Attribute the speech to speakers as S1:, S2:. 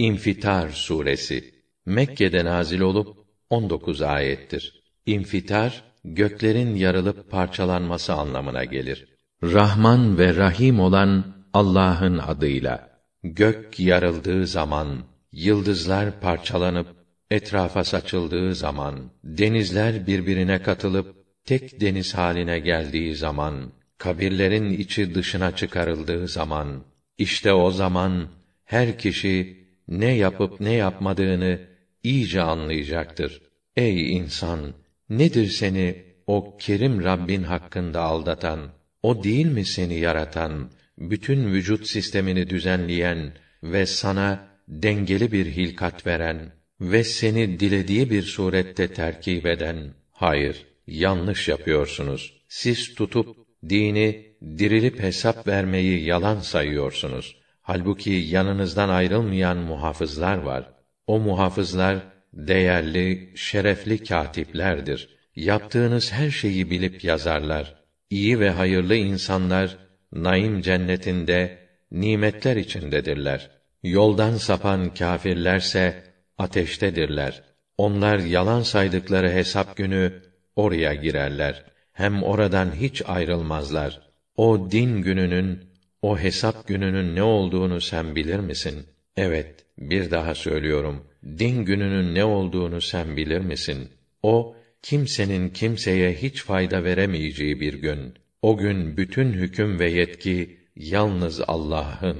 S1: İnfitar suresi Mekke'de nazil olup 19 ayettir. İnfitar göklerin yarılıp parçalanması anlamına gelir. Rahman ve Rahim olan Allah'ın adıyla. Gök yarıldığı zaman, yıldızlar parçalanıp etrafa saçıldığı zaman, denizler birbirine katılıp tek deniz haline geldiği zaman, kabirlerin içi dışına çıkarıldığı zaman, işte o zaman her kişi ne yapıp ne yapmadığını iyice anlayacaktır. Ey insan, nedir seni o kerim Rabbin hakkında aldatan? O değil mi seni yaratan, bütün vücut sistemini düzenleyen ve sana dengeli bir hilkat veren ve seni dilediği bir surette terkip eden? Hayır, yanlış yapıyorsunuz. Siz tutup dini dirilip hesap vermeyi yalan sayıyorsunuz. Halbuki yanınızdan ayrılmayan muhafızlar var. O muhafızlar değerli, şerefli katiplerdir. Yaptığınız her şeyi bilip yazarlar. İyi ve hayırlı insanlar naim cennetinde nimetler içindedirler. Yoldan sapan kâfirlerse ateştedirler. Onlar yalan saydıkları hesap günü oraya girerler. Hem oradan hiç ayrılmazlar. O din gününün, o hesap gününün ne olduğunu sen bilir misin? Evet, bir daha söylüyorum. Din gününün ne olduğunu sen bilir misin? O kimsenin kimseye hiç fayda veremeyeceği bir gün. O gün bütün hüküm ve yetki yalnız Allah'ın.